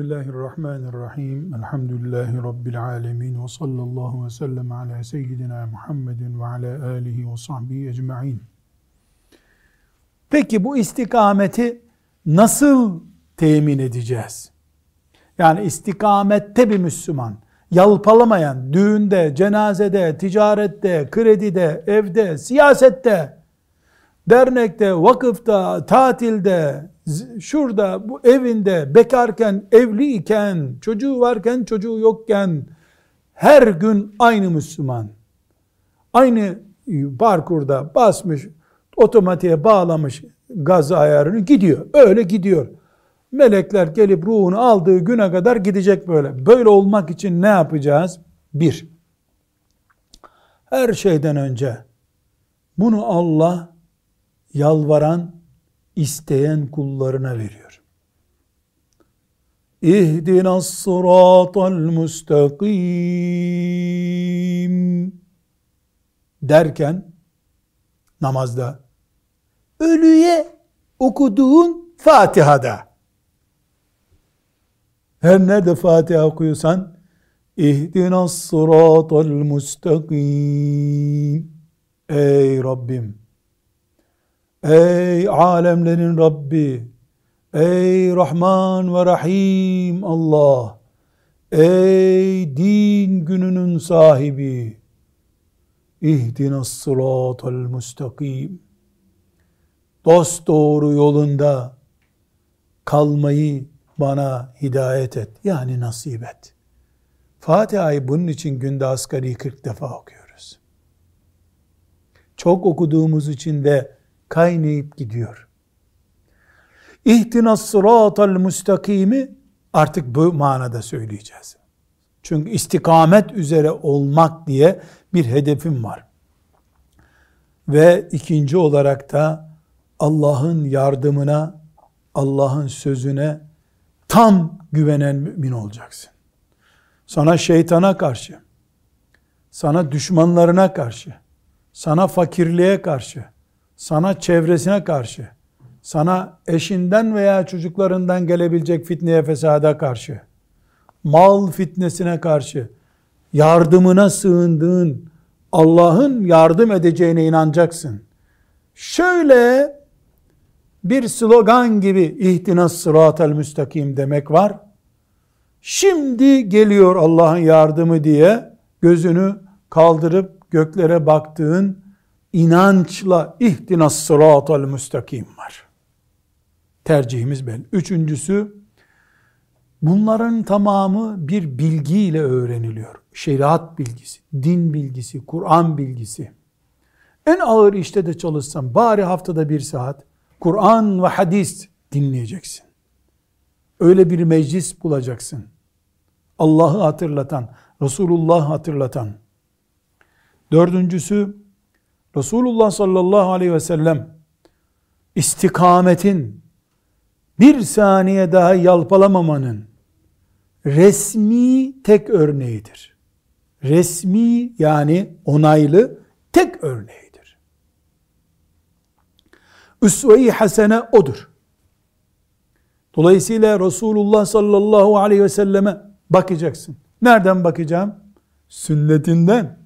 Bismillahirrahmanirrahim. Elhamdülillahi Rabbil alemin. Ve sallallahu ve sellem ala seyyidina Muhammedin ve ala alihi ve sahbihi ecma'in. Peki bu istikameti nasıl temin edeceğiz? Yani istikamette bir Müslüman, yalpalamayan, düğünde, cenazede, ticarette, kredide, evde, siyasette, dernekte, vakıfta, tatilde, şurada, bu evinde, bekarken, evliyken, çocuğu varken, çocuğu yokken, her gün aynı Müslüman. Aynı parkurda basmış, otomatiğe bağlamış gaz ayarını gidiyor. Öyle gidiyor. Melekler gelip ruhunu aldığı güne kadar gidecek böyle. Böyle olmak için ne yapacağız? Bir, her şeyden önce bunu Allah yalvaran, isteyen kullarına veriyor. İhdina sıratal müstakim derken namazda ölüye okuduğun Fatiha'da. Her nerede Fatiha okuyorsan İhdina sıratal müstakim. Ey Rabbim Ey alemlerin Rabbi, ey Rahman ve Rahim Allah, ey din gününün sahibi, İhdina sıratal müstakim. Dost doğru yolunda kalmayı bana hidayet et. Yani nasip et. Fatiha'yı bunun için günde asgari 40 defa okuyoruz. Çok okuduğumuz için de kaynayıp gidiyor. İhtinas sıratal müstakimi artık bu manada söyleyeceğiz. Çünkü istikamet üzere olmak diye bir hedefim var. Ve ikinci olarak da Allah'ın yardımına, Allah'ın sözüne tam güvenen mümin olacaksın. Sana şeytana karşı, sana düşmanlarına karşı, sana fakirliğe karşı, sana çevresine karşı, sana eşinden veya çocuklarından gelebilecek fitneye fesada karşı, mal fitnesine karşı, yardımına sığındığın Allah'ın yardım edeceğine inanacaksın. Şöyle bir slogan gibi ihtinas sıratel müstakim demek var. Şimdi geliyor Allah'ın yardımı diye gözünü kaldırıp göklere baktığın inançla ihtinas sıratal müstakim var. Tercihimiz belli. Üçüncüsü, bunların tamamı bir bilgiyle öğreniliyor. Şeriat bilgisi, din bilgisi, Kur'an bilgisi. En ağır işte de çalışsan, bari haftada bir saat, Kur'an ve hadis dinleyeceksin. Öyle bir meclis bulacaksın. Allah'ı hatırlatan, Resulullah hatırlatan. Dördüncüsü, Resulullah sallallahu aleyhi ve sellem istikametin bir saniye daha yalpalamamanın resmi tek örneğidir. Resmi yani onaylı tek örneğidir. Üsve-i hasene odur. Dolayısıyla Resulullah sallallahu aleyhi ve selleme bakacaksın. Nereden bakacağım? Sünnetinden.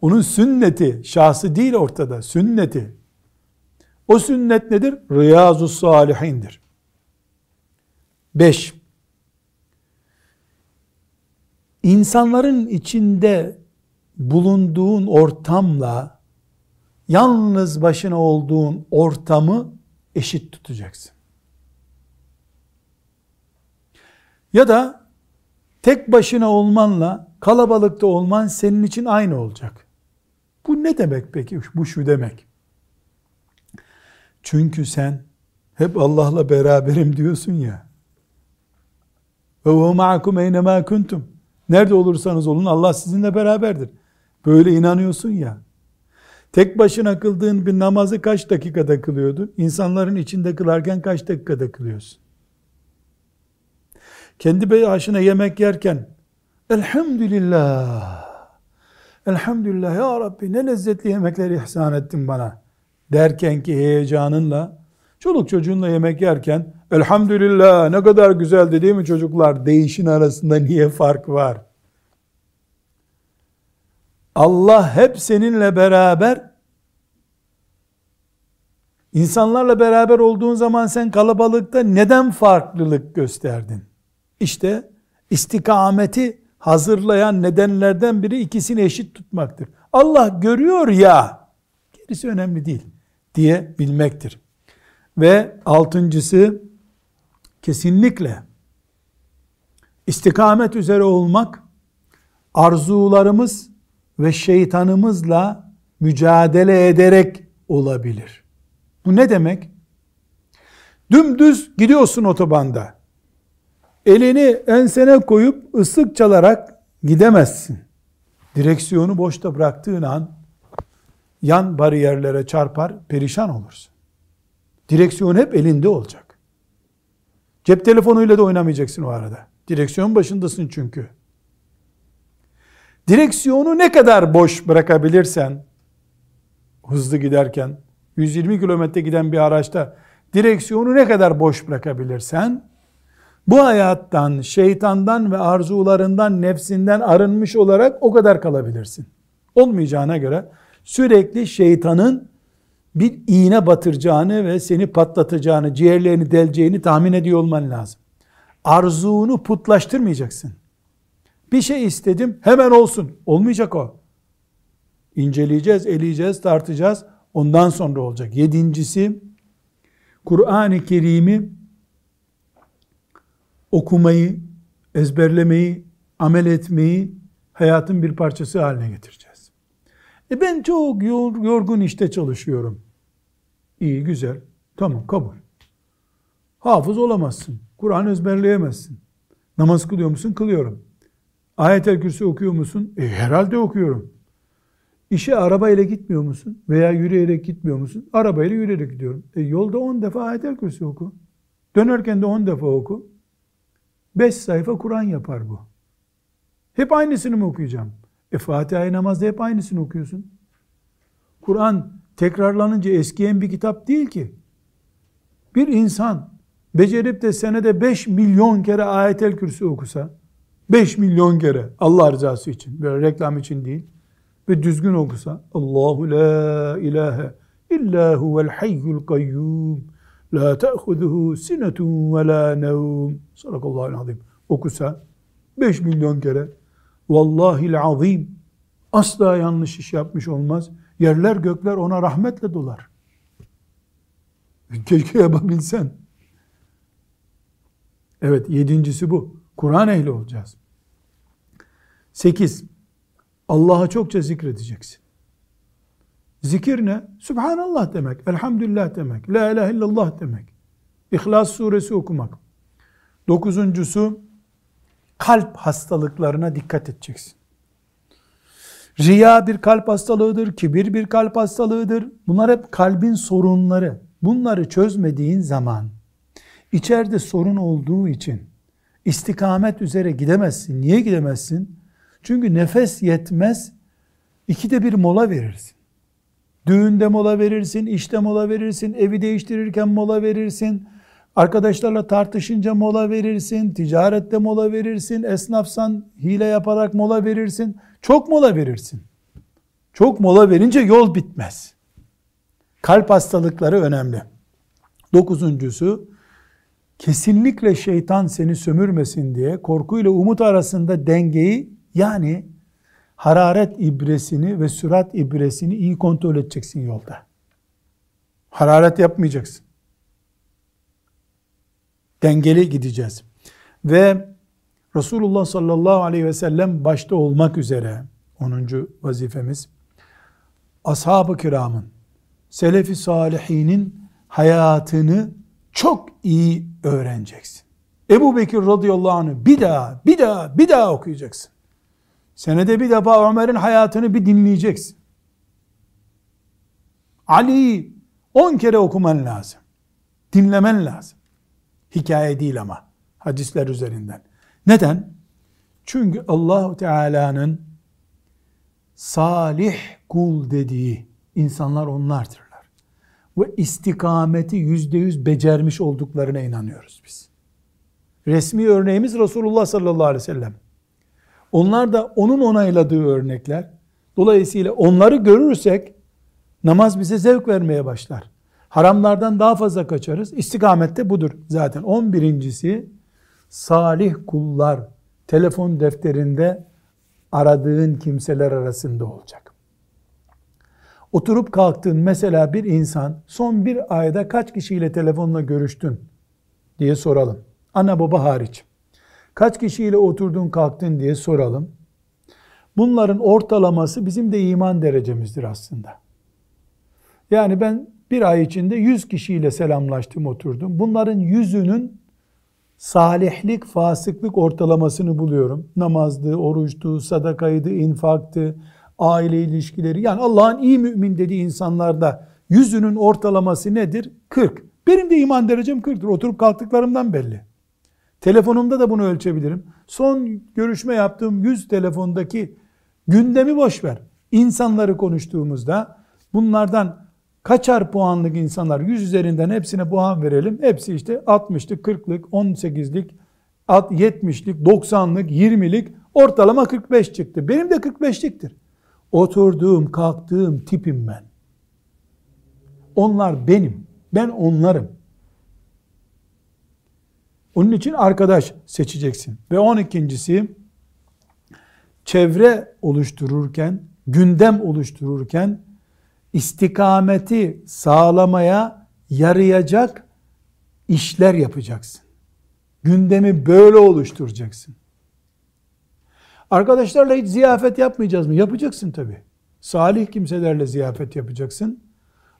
Onun sünneti, şahsı değil ortada, sünneti. O sünnet nedir? Riyazu Salihindir. Beş, insanların içinde bulunduğun ortamla yalnız başına olduğun ortamı eşit tutacaksın. Ya da tek başına olmanla kalabalıkta olman senin için aynı olacak. Bu ne demek peki? Bu şu demek. Çünkü sen hep Allah'la beraberim diyorsun ya. Ve huve ma'akum eynemâ kuntum. Nerede olursanız olun Allah sizinle beraberdir. Böyle inanıyorsun ya. Tek başına kıldığın bir namazı kaç dakikada kılıyordun? İnsanların içinde kılarken kaç dakikada kılıyorsun? Kendi başına yemek yerken elhamdülillah Elhamdülillah ya Rabbi ne lezzetli yemekler ihsan ettin bana derken ki heyecanınla çoluk çocuğunla yemek yerken elhamdülillah ne kadar güzel değil mi çocuklar? Değişin arasında niye fark var? Allah hep seninle beraber insanlarla beraber olduğun zaman sen kalabalıkta neden farklılık gösterdin? İşte istikameti hazırlayan nedenlerden biri ikisini eşit tutmaktır. Allah görüyor ya, gerisi önemli değil diye bilmektir. Ve altıncısı kesinlikle istikamet üzere olmak arzularımız ve şeytanımızla mücadele ederek olabilir. Bu ne demek? Dümdüz gidiyorsun otobanda. Elini ensene koyup ıslık çalarak gidemezsin. Direksiyonu boşta bıraktığın an yan bariyerlere çarpar, perişan olursun. Direksiyon hep elinde olacak. Cep telefonuyla da oynamayacaksın o arada. Direksiyon başındasın çünkü. Direksiyonu ne kadar boş bırakabilirsen, hızlı giderken, 120 kilometre giden bir araçta direksiyonu ne kadar boş bırakabilirsen, bu hayattan, şeytandan ve arzularından, nefsinden arınmış olarak o kadar kalabilirsin. Olmayacağına göre sürekli şeytanın bir iğne batıracağını ve seni patlatacağını, ciğerlerini deleceğini tahmin ediyor olman lazım. Arzunu putlaştırmayacaksın. Bir şey istedim hemen olsun. Olmayacak o. İnceleyeceğiz, eleyeceğiz, tartacağız. Ondan sonra olacak. Yedincisi Kur'an-ı Kerim'i okumayı, ezberlemeyi, amel etmeyi hayatın bir parçası haline getireceğiz. E ben çok yorgun işte çalışıyorum. İyi, güzel. Tamam, kabul. Hafız olamazsın. Kur'an ezberleyemezsin. Namaz kılıyor musun? Kılıyorum. Ayet-el Kürsi okuyor musun? E, herhalde okuyorum. İşe arabayla gitmiyor musun? Veya yürüyerek gitmiyor musun? Arabayla yürüyerek gidiyorum. E, yolda 10 defa Ayet-el Kürsi oku. Dönerken de 10 defa oku. 5 sayfa Kur'an yapar bu. Hep aynısını mı okuyacağım? E Fatiha-i namazda hep aynısını okuyorsun. Kur'an tekrarlanınca eskiyen bir kitap değil ki. Bir insan becerip de senede 5 milyon kere ayetel kürsü okusa, 5 milyon kere Allah rızası için, böyle reklam için değil, ve düzgün okusa, Allahu la ilahe illa huvel hayyul kayyum La te'huduhu sinetun ve la nevm. Sadakallahu azim. Okusa 5 milyon kere Vallahil azim asla yanlış iş yapmış olmaz. Yerler gökler ona rahmetle dolar. Keşke yapabilsen. Evet yedincisi bu. Kur'an ehli olacağız. Sekiz. Allah'a çokça zikredeceksin. Zikir ne? Subhanallah demek, elhamdülillah demek, la ilahe illallah demek. İhlas suresi okumak. Dokuzuncusu, kalp hastalıklarına dikkat edeceksin. Riya bir kalp hastalığıdır, kibir bir kalp hastalığıdır. Bunlar hep kalbin sorunları. Bunları çözmediğin zaman, içeride sorun olduğu için istikamet üzere gidemezsin. Niye gidemezsin? Çünkü nefes yetmez, ikide bir mola verirsin. Düğünde mola verirsin, işte mola verirsin, evi değiştirirken mola verirsin, arkadaşlarla tartışınca mola verirsin, ticarette mola verirsin, esnafsan hile yaparak mola verirsin, çok mola verirsin. Çok mola verince yol bitmez. Kalp hastalıkları önemli. Dokuzuncusu, kesinlikle şeytan seni sömürmesin diye korkuyla umut arasında dengeyi yani hararet ibresini ve sürat ibresini iyi kontrol edeceksin yolda. Hararet yapmayacaksın. Dengeli gideceğiz. Ve Resulullah sallallahu aleyhi ve sellem başta olmak üzere 10. vazifemiz ashab-ı kiramın selefi salihinin hayatını çok iyi öğreneceksin. Ebu Bekir radıyallahu anh'ı bir daha, bir daha, bir daha okuyacaksın. Senede bir defa Ömer'in hayatını bir dinleyeceksin. Ali'yi on kere okuman lazım. Dinlemen lazım. Hikaye değil ama. Hadisler üzerinden. Neden? Çünkü Allahu Teala'nın salih kul dediği insanlar onlardırlar. ve istikameti yüzde yüz becermiş olduklarına inanıyoruz biz. Resmi örneğimiz Resulullah sallallahu aleyhi ve sellem. Onlar da onun onayladığı örnekler. Dolayısıyla onları görürsek namaz bize zevk vermeye başlar. Haramlardan daha fazla kaçarız. İstikamette budur zaten. On birincisi salih kullar telefon defterinde aradığın kimseler arasında olacak. Oturup kalktın mesela bir insan son bir ayda kaç kişiyle telefonla görüştün diye soralım. Ana baba hariç. Kaç kişiyle oturdun kalktın diye soralım. Bunların ortalaması bizim de iman derecemizdir aslında. Yani ben bir ay içinde 100 kişiyle selamlaştım oturdum. Bunların yüzünün salihlik, fasıklık ortalamasını buluyorum. Namazdı, oruçtu, sadakaydı, infaktı, aile ilişkileri. Yani Allah'ın iyi mümin dediği insanlarda yüzünün ortalaması nedir? 40. Benim de iman derecem 40'tır. Oturup kalktıklarımdan belli. Telefonumda da bunu ölçebilirim. Son görüşme yaptığım 100 telefondaki gündemi boş ver. İnsanları konuştuğumuzda bunlardan kaçar puanlık insanlar 100 üzerinden hepsine puan verelim. Hepsi işte 60'lık, 40'lık, 18'lik, 70'lik, 90'lık, 20'lik ortalama 45 çıktı. Benim de 45'liktir. Oturduğum, kalktığım tipim ben. Onlar benim. Ben onlarım. Onun için arkadaş seçeceksin. Ve on ikincisi çevre oluştururken, gündem oluştururken istikameti sağlamaya yarayacak işler yapacaksın. Gündemi böyle oluşturacaksın. Arkadaşlarla hiç ziyafet yapmayacağız mı? Yapacaksın tabi. Salih kimselerle ziyafet yapacaksın.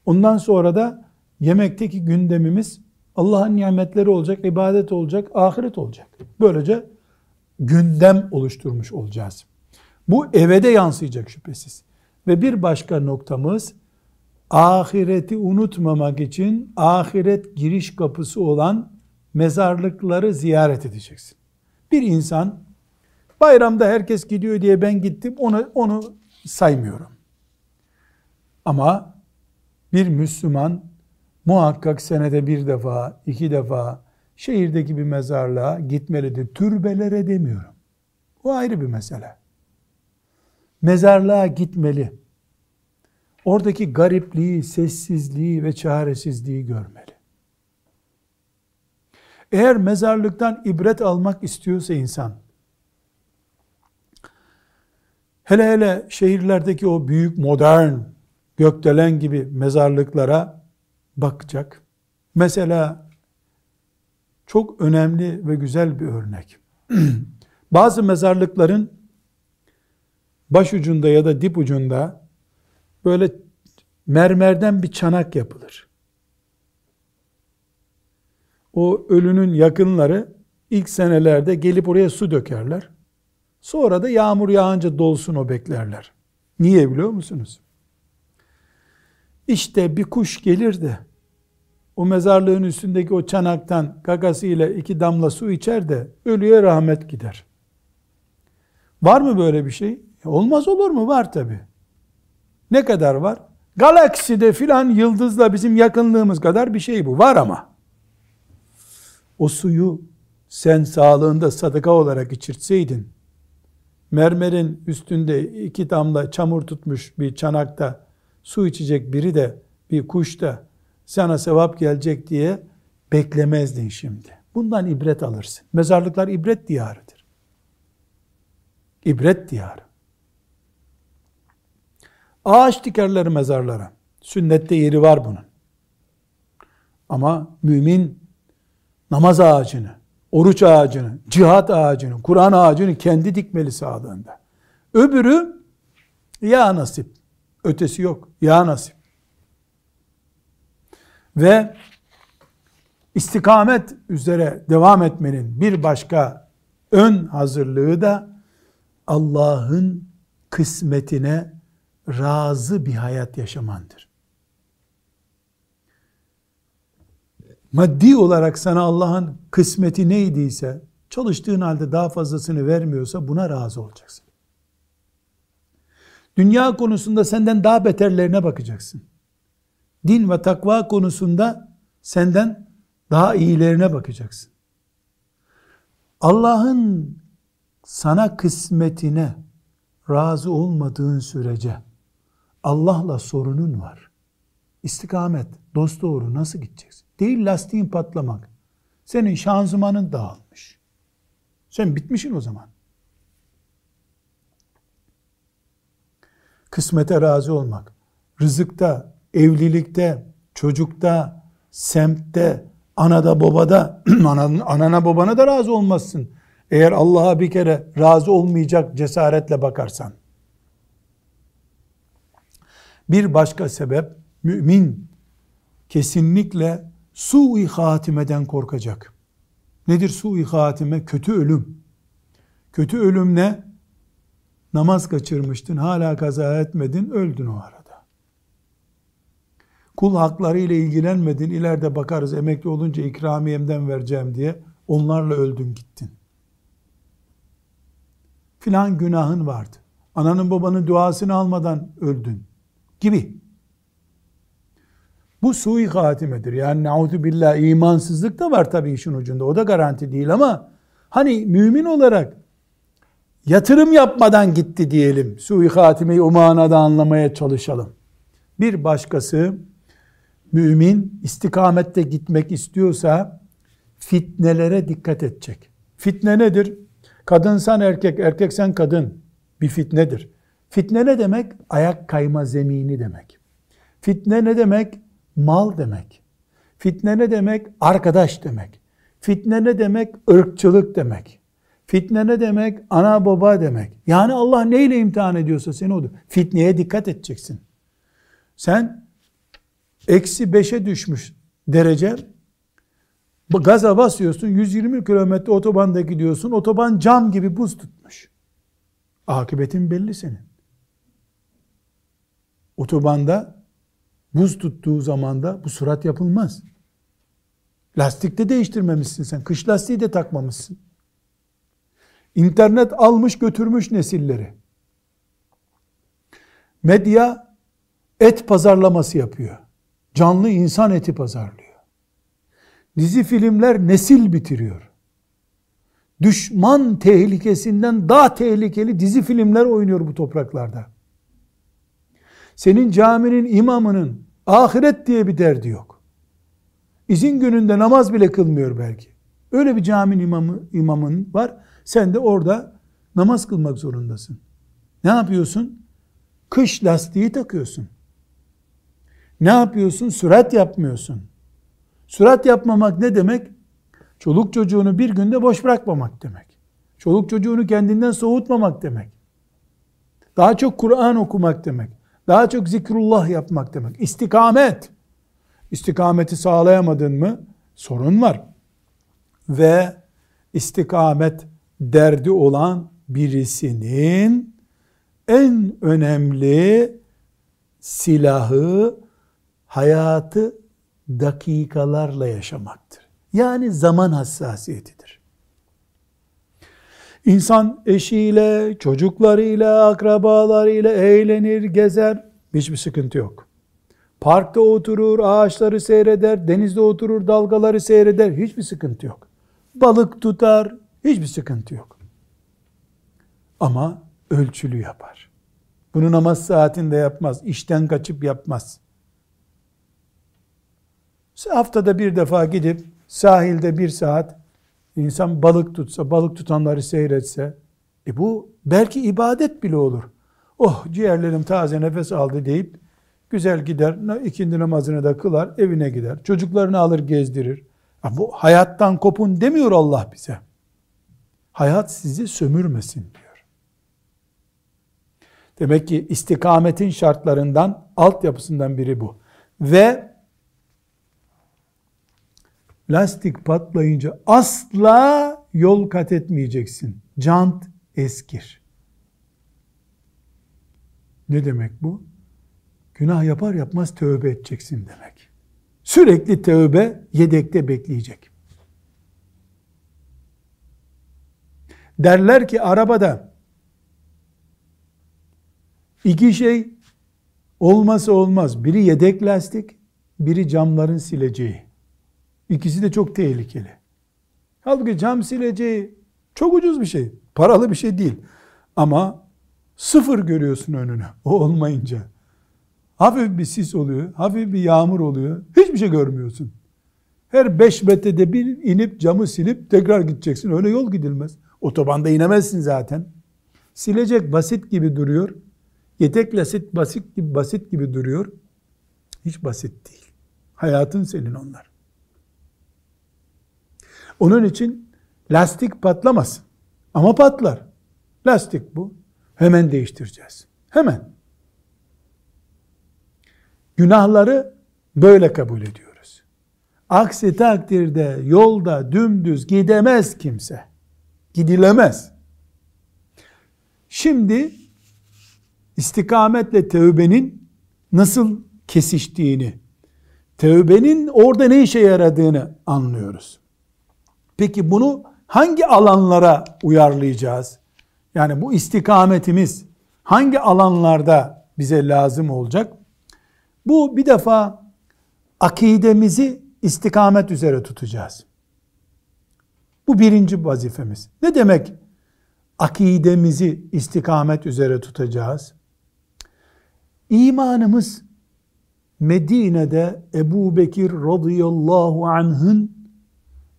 Ondan sonra da yemekteki gündemimiz Allah'ın nimetleri olacak, ibadet olacak, ahiret olacak. Böylece gündem oluşturmuş olacağız. Bu eve de yansıyacak şüphesiz. Ve bir başka noktamız ahireti unutmamak için ahiret giriş kapısı olan mezarlıkları ziyaret edeceksin. Bir insan bayramda herkes gidiyor diye ben gittim onu onu saymıyorum. Ama bir Müslüman muhakkak senede bir defa, iki defa şehirdeki bir mezarlığa gitmelidir. Türbelere demiyorum. O ayrı bir mesele. Mezarlığa gitmeli. Oradaki garipliği, sessizliği ve çaresizliği görmeli. Eğer mezarlıktan ibret almak istiyorsa insan, hele hele şehirlerdeki o büyük modern gökdelen gibi mezarlıklara bakacak. Mesela çok önemli ve güzel bir örnek. Bazı mezarlıkların başucunda ya da dip ucunda böyle mermerden bir çanak yapılır. O ölünün yakınları ilk senelerde gelip oraya su dökerler. Sonra da yağmur yağınca dolsun o beklerler. Niye biliyor musunuz? İşte bir kuş gelir de o mezarlığın üstündeki o çanaktan gagasıyla iki damla su içer de ölüye rahmet gider. Var mı böyle bir şey? E, olmaz olur mu? Var tabi. Ne kadar var? Galakside filan yıldızla bizim yakınlığımız kadar bir şey bu. Var ama. O suyu sen sağlığında sadaka olarak içirtseydin, mermerin üstünde iki damla çamur tutmuş bir çanakta su içecek biri de bir kuş da sana sevap gelecek diye beklemezdin şimdi. Bundan ibret alırsın. Mezarlıklar ibret diyarıdır. İbret diyarı. Ağaç dikerler mezarlara. Sünnette yeri var bunun. Ama mümin namaz ağacını, oruç ağacını, cihat ağacını, Kur'an ağacını kendi dikmeli sağlığında. Öbürü ya nasip. Ötesi yok. Ya nasip. Ve istikamet üzere devam etmenin bir başka ön hazırlığı da Allah'ın kısmetine razı bir hayat yaşamandır. Maddi olarak sana Allah'ın kısmeti neydiyse, çalıştığın halde daha fazlasını vermiyorsa buna razı olacaksın. Dünya konusunda senden daha beterlerine bakacaksın. Din ve takva konusunda senden daha iyilerine bakacaksın. Allah'ın sana kısmetine razı olmadığın sürece Allah'la sorunun var. İstikamet, dost doğru nasıl gideceksin? Değil lastiğin patlamak. Senin şanzımanın dağılmış. Sen bitmişsin o zaman. Kısmete razı olmak, rızıkta, evlilikte, çocukta, semtte, anada babada, anana babana da razı olmazsın. Eğer Allah'a bir kere razı olmayacak cesaretle bakarsan. Bir başka sebep, mümin kesinlikle su-i hatimeden korkacak. Nedir su-i hatime? Kötü ölüm. Kötü ölüm ne? Namaz kaçırmıştın, hala kaza etmedin, öldün o arada. Kul hakları ile ilgilenmedin, ileride bakarız emekli olunca ikramiyemden vereceğim diye onlarla öldün gittin. Filan günahın vardı. Ananın babanın duasını almadan öldün gibi. Bu sui hatimedir. Yani nauzu billah imansızlık da var tabii işin ucunda. O da garanti değil ama hani mümin olarak yatırım yapmadan gitti diyelim. Sui hatimeyi o manada anlamaya çalışalım. Bir başkası mümin istikamette gitmek istiyorsa fitnelere dikkat edecek. Fitne nedir? Kadınsan erkek, erkeksen kadın bir fitnedir. Fitne ne demek? Ayak kayma zemini demek. Fitne ne demek? Mal demek. Fitne ne demek? Arkadaş demek. Fitne ne demek? Irkçılık demek. Fitne ne demek? Ana baba demek. Yani Allah neyle imtihan ediyorsa seni odur. Fitneye dikkat edeceksin. Sen eksi beşe düşmüş derece gaza basıyorsun 120 kilometre otobanda gidiyorsun otoban cam gibi buz tutmuş. Akıbetin belli senin. Otobanda buz tuttuğu zaman da bu surat yapılmaz. Lastik de değiştirmemişsin sen. Kış lastiği de takmamışsın. İnternet almış götürmüş nesilleri. Medya et pazarlaması yapıyor. Canlı insan eti pazarlıyor. Dizi filmler nesil bitiriyor. Düşman tehlikesinden daha tehlikeli dizi filmler oynuyor bu topraklarda. Senin caminin imamının ahiret diye bir derdi yok. İzin gününde namaz bile kılmıyor belki. Öyle bir caminin imamı, imamın var. Sen de orada namaz kılmak zorundasın. Ne yapıyorsun? Kış lastiği takıyorsun. Ne yapıyorsun? Sürat yapmıyorsun. Sürat yapmamak ne demek? Çoluk çocuğunu bir günde boş bırakmamak demek. Çoluk çocuğunu kendinden soğutmamak demek. Daha çok Kur'an okumak demek. Daha çok zikrullah yapmak demek. İstikamet. İstikameti sağlayamadın mı sorun var. Ve istikamet derdi olan birisinin en önemli silahı hayatı dakikalarla yaşamaktır. Yani zaman hassasiyetidir. İnsan eşiyle, çocuklarıyla, akrabalarıyla eğlenir, gezer. Hiçbir sıkıntı yok. Parkta oturur, ağaçları seyreder, denizde oturur, dalgaları seyreder. Hiçbir sıkıntı yok. Balık tutar, hiçbir sıkıntı yok. Ama ölçülü yapar. Bunu namaz saatinde yapmaz, işten kaçıp yapmaz. Haftada bir defa gidip sahilde bir saat insan balık tutsa, balık tutanları seyretse, e bu belki ibadet bile olur. Oh ciğerlerim taze nefes aldı deyip güzel gider, ikindi namazını da kılar, evine gider. Çocuklarını alır gezdirir. Ya bu hayattan kopun demiyor Allah bize. Hayat sizi sömürmesin diyor. Demek ki istikametin şartlarından, altyapısından biri bu. Ve lastik patlayınca asla yol kat etmeyeceksin. Jant eskir. Ne demek bu? Günah yapar yapmaz tövbe edeceksin demek. Sürekli tövbe yedekte bekleyecek. Derler ki arabada iki şey olması olmaz. Biri yedek lastik, biri camların sileceği. İkisi de çok tehlikeli. Halbuki cam sileceği çok ucuz bir şey. Paralı bir şey değil. Ama sıfır görüyorsun önünü. O olmayınca. Hafif bir sis oluyor. Hafif bir yağmur oluyor. Hiçbir şey görmüyorsun. Her beş metrede bir inip camı silip tekrar gideceksin. Öyle yol gidilmez. Otobanda inemezsin zaten. Silecek basit gibi duruyor. Yetek basit basit gibi basit gibi duruyor. Hiç basit değil. Hayatın senin onlar. Onun için lastik patlamasın. Ama patlar. Lastik bu. Hemen değiştireceğiz. Hemen. Günahları böyle kabul ediyoruz. Aksi takdirde yolda dümdüz gidemez kimse. Gidilemez. Şimdi istikametle tövbenin nasıl kesiştiğini, tövbenin orada ne işe yaradığını anlıyoruz. Peki bunu hangi alanlara uyarlayacağız? Yani bu istikametimiz hangi alanlarda bize lazım olacak? Bu bir defa akidemizi istikamet üzere tutacağız. Bu birinci vazifemiz. Ne demek akidemizi istikamet üzere tutacağız? İmanımız Medine'de Ebu Bekir radıyallahu anh'ın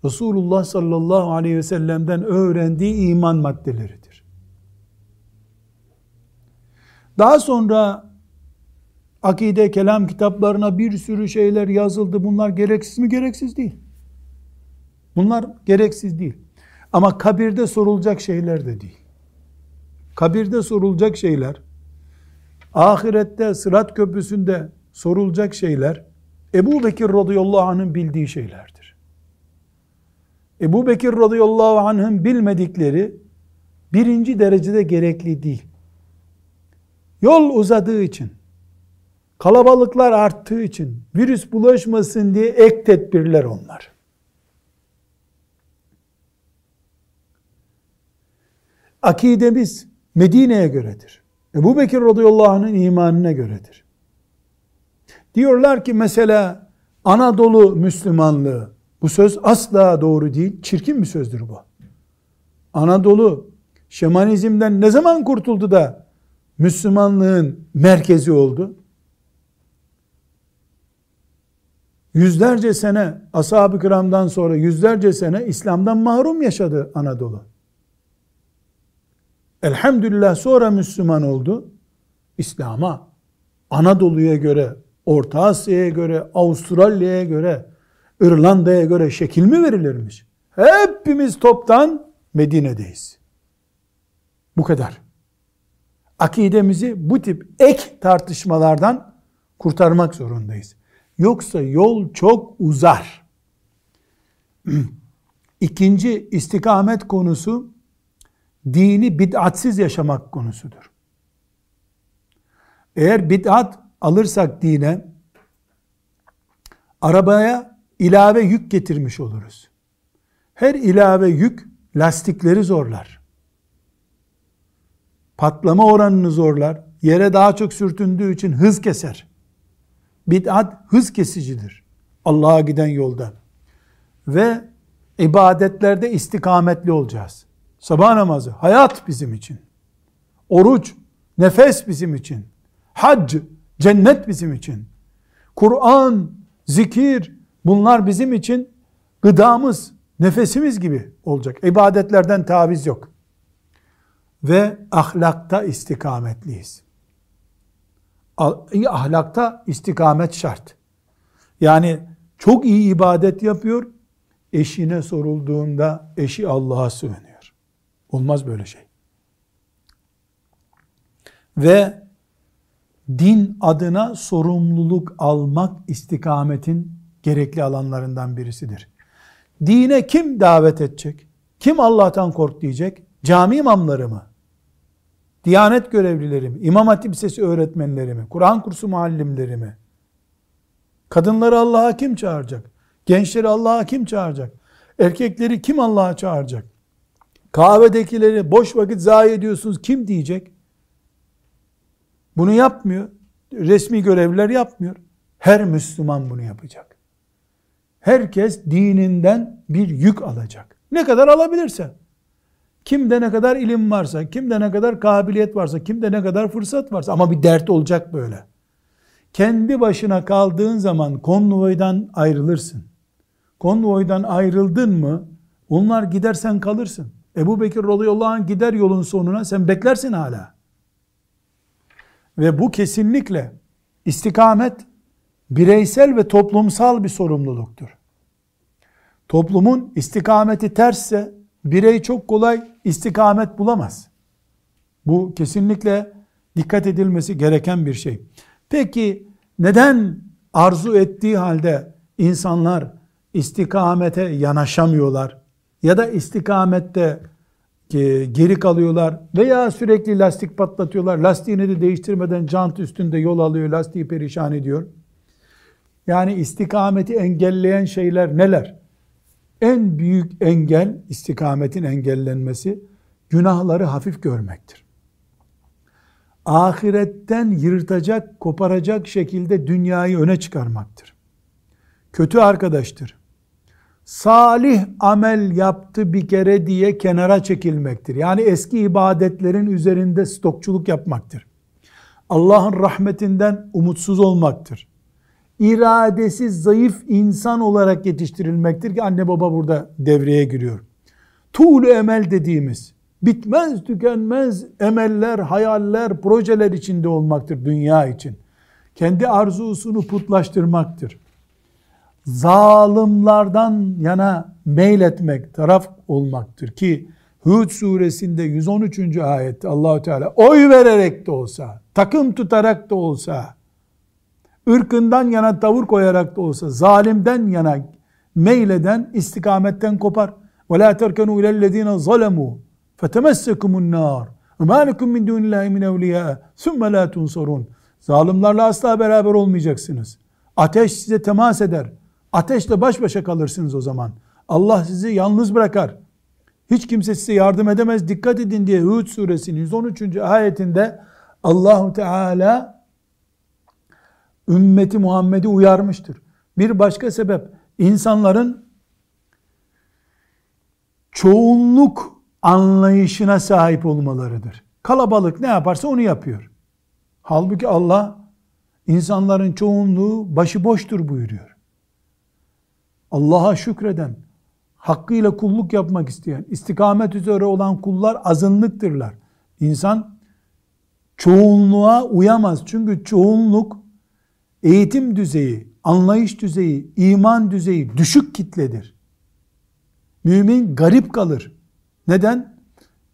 Resulullah sallallahu aleyhi ve sellem'den öğrendiği iman maddeleridir. Daha sonra akide, kelam kitaplarına bir sürü şeyler yazıldı. Bunlar gereksiz mi? Gereksiz değil. Bunlar gereksiz değil. Ama kabirde sorulacak şeyler de değil. Kabirde sorulacak şeyler, ahirette sırat köprüsünde sorulacak şeyler, Ebu Bekir radıyallahu anh'ın bildiği şeylerdir. Ebu Bekir radıyallahu anh'ın bilmedikleri birinci derecede gerekli değil. Yol uzadığı için, kalabalıklar arttığı için, virüs bulaşmasın diye ek tedbirler onlar. Akidemiz Medine'ye göredir. Ebu Bekir radıyallahu anh'ın imanına göredir. Diyorlar ki mesela Anadolu Müslümanlığı, bu söz asla doğru değil, çirkin bir sözdür bu. Anadolu şemanizmden ne zaman kurtuldu da Müslümanlığın merkezi oldu? Yüzlerce sene ashab-ı kiramdan sonra yüzlerce sene İslam'dan mahrum yaşadı Anadolu. Elhamdülillah sonra Müslüman oldu. İslam'a, Anadolu'ya göre, Orta Asya'ya göre, Avustralya'ya göre, İrlanda'ya göre şekil mi verilirmiş? Hepimiz toptan Medine'deyiz. Bu kadar. Akidemizi bu tip ek tartışmalardan kurtarmak zorundayız. Yoksa yol çok uzar. İkinci istikamet konusu dini bid'atsiz yaşamak konusudur. Eğer bid'at alırsak dine arabaya ilave yük getirmiş oluruz. Her ilave yük lastikleri zorlar. Patlama oranını zorlar. Yere daha çok sürtündüğü için hız keser. Bid'at hız kesicidir. Allah'a giden yolda. Ve ibadetlerde istikametli olacağız. Sabah namazı hayat bizim için. Oruç nefes bizim için. Hac cennet bizim için. Kur'an, zikir bunlar bizim için gıdamız, nefesimiz gibi olacak. İbadetlerden taviz yok. Ve ahlakta istikametliyiz. Ahlakta istikamet şart. Yani çok iyi ibadet yapıyor, eşine sorulduğunda eşi Allah'a sığınıyor. Olmaz böyle şey. Ve din adına sorumluluk almak istikametin gerekli alanlarından birisidir. Dine kim davet edecek? Kim Allah'tan kork diyecek? Cami imamları mı? Diyanet görevlileri mi? İmam Hatip Lisesi öğretmenleri mi? Kur'an kursu muallimleri mi? Kadınları Allah'a kim çağıracak? Gençleri Allah'a kim çağıracak? Erkekleri kim Allah'a çağıracak? Kahvedekileri boş vakit zayi ediyorsunuz kim diyecek? Bunu yapmıyor. Resmi görevliler yapmıyor. Her Müslüman bunu yapacak. Herkes dininden bir yük alacak. Ne kadar alabilirse. Kimde ne kadar ilim varsa, kimde ne kadar kabiliyet varsa, kimde ne kadar fırsat varsa ama bir dert olacak böyle. Kendi başına kaldığın zaman konvoydan ayrılırsın. Konvoydan ayrıldın mı onlar gidersen kalırsın. Ebu Bekir radıyallahu anh gider yolun sonuna sen beklersin hala. Ve bu kesinlikle istikamet bireysel ve toplumsal bir sorumluluktur. Toplumun istikameti tersse birey çok kolay istikamet bulamaz. Bu kesinlikle dikkat edilmesi gereken bir şey. Peki neden arzu ettiği halde insanlar istikamete yanaşamıyorlar ya da istikamette e, geri kalıyorlar veya sürekli lastik patlatıyorlar. Lastiğini de değiştirmeden jant üstünde yol alıyor, lastiği perişan ediyor. Yani istikameti engelleyen şeyler neler? En büyük engel istikametin engellenmesi günahları hafif görmektir. Ahiretten yırtacak, koparacak şekilde dünyayı öne çıkarmaktır. Kötü arkadaştır. Salih amel yaptı bir kere diye kenara çekilmektir. Yani eski ibadetlerin üzerinde stokçuluk yapmaktır. Allah'ın rahmetinden umutsuz olmaktır iradesiz zayıf insan olarak yetiştirilmektir ki anne baba burada devreye giriyor. Tuğlu emel dediğimiz bitmez tükenmez emeller, hayaller, projeler içinde olmaktır dünya için. Kendi arzusunu putlaştırmaktır. Zalimlerden yana meyletmek, taraf olmaktır ki Hud suresinde 113. ayette Allahu Teala oy vererek de olsa, takım tutarak da olsa ırkından yana tavır koyarak da olsa zalimden yana meyleden istikametten kopar. وَلَا تَرْكَنُوا اِلَى الَّذ۪ينَ ظَلَمُوا فَتَمَسَّكُمُ النَّارِ وَمَا لَكُمْ مِنْ دُونِ اللّٰهِ مِنْ اَوْلِيَاءَ ثُمَّ لَا تُنْصَرُونَ Zalimlerle asla beraber olmayacaksınız. Ateş size temas eder. Ateşle baş başa kalırsınız o zaman. Allah sizi yalnız bırakar. Hiç kimse size yardım edemez. Dikkat edin diye Hud suresinin 113. ayetinde Allahu Teala ümmeti Muhammed'i uyarmıştır. Bir başka sebep insanların çoğunluk anlayışına sahip olmalarıdır. Kalabalık ne yaparsa onu yapıyor. Halbuki Allah insanların çoğunluğu başıboştur buyuruyor. Allah'a şükreden, hakkıyla kulluk yapmak isteyen, istikamet üzere olan kullar azınlıktırlar. İnsan çoğunluğa uyamaz. Çünkü çoğunluk eğitim düzeyi, anlayış düzeyi, iman düzeyi düşük kitledir. Mümin garip kalır. Neden?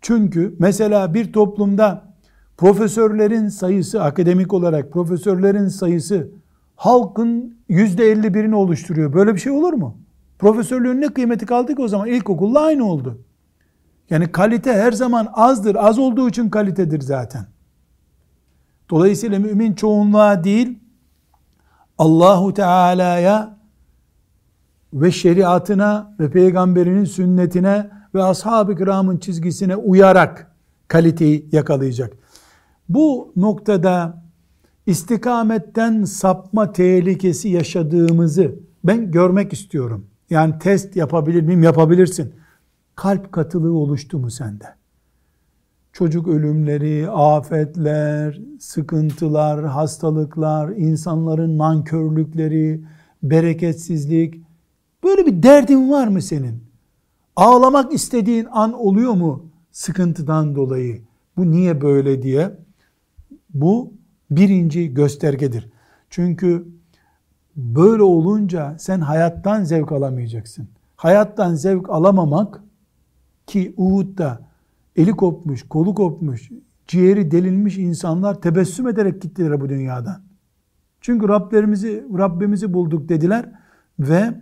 Çünkü mesela bir toplumda profesörlerin sayısı, akademik olarak profesörlerin sayısı halkın yüzde elli birini oluşturuyor. Böyle bir şey olur mu? Profesörlüğün ne kıymeti kaldı ki o zaman? İlkokulla aynı oldu. Yani kalite her zaman azdır. Az olduğu için kalitedir zaten. Dolayısıyla mümin çoğunluğa değil, Allahu Teala'ya ve şeriatına ve peygamberinin sünnetine ve ashab-ı kiramın çizgisine uyarak kaliteyi yakalayacak. Bu noktada istikametten sapma tehlikesi yaşadığımızı ben görmek istiyorum. Yani test yapabilir miyim? Yapabilirsin. Kalp katılığı oluştu mu sende? Çocuk ölümleri, afetler, sıkıntılar, hastalıklar, insanların nankörlükleri, bereketsizlik, böyle bir derdin var mı senin? Ağlamak istediğin an oluyor mu sıkıntıdan dolayı? Bu niye böyle diye? Bu birinci göstergedir. Çünkü böyle olunca sen hayattan zevk alamayacaksın. Hayattan zevk alamamak ki Uhud'da eli kopmuş, kolu kopmuş, ciğeri delinmiş insanlar tebessüm ederek gittiler bu dünyadan. Çünkü Rablerimizi, Rabbimizi bulduk dediler ve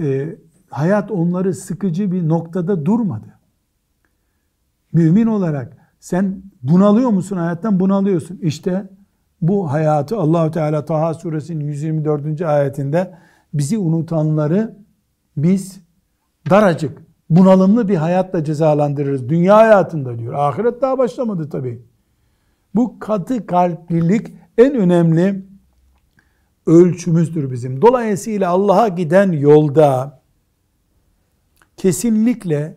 e, hayat onları sıkıcı bir noktada durmadı. Mümin olarak sen bunalıyor musun hayattan? Bunalıyorsun. İşte bu hayatı Allahu Teala Taha suresinin 124. ayetinde bizi unutanları biz daracık bunalımlı bir hayatla cezalandırırız. Dünya hayatında diyor. Ahiret daha başlamadı tabi. Bu katı kalplilik en önemli ölçümüzdür bizim. Dolayısıyla Allah'a giden yolda kesinlikle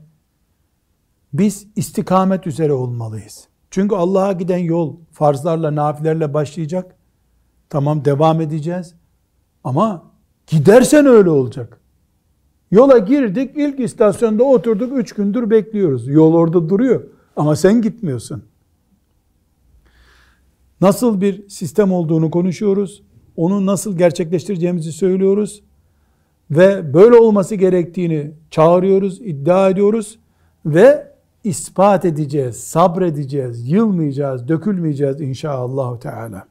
biz istikamet üzere olmalıyız. Çünkü Allah'a giden yol farzlarla, nafilerle başlayacak. Tamam devam edeceğiz. Ama gidersen öyle olacak. Yola girdik, ilk istasyonda oturduk, üç gündür bekliyoruz. Yol orada duruyor ama sen gitmiyorsun. Nasıl bir sistem olduğunu konuşuyoruz. Onu nasıl gerçekleştireceğimizi söylüyoruz. Ve böyle olması gerektiğini çağırıyoruz, iddia ediyoruz. Ve ispat edeceğiz, sabredeceğiz, yılmayacağız, dökülmeyeceğiz inşallah Teala.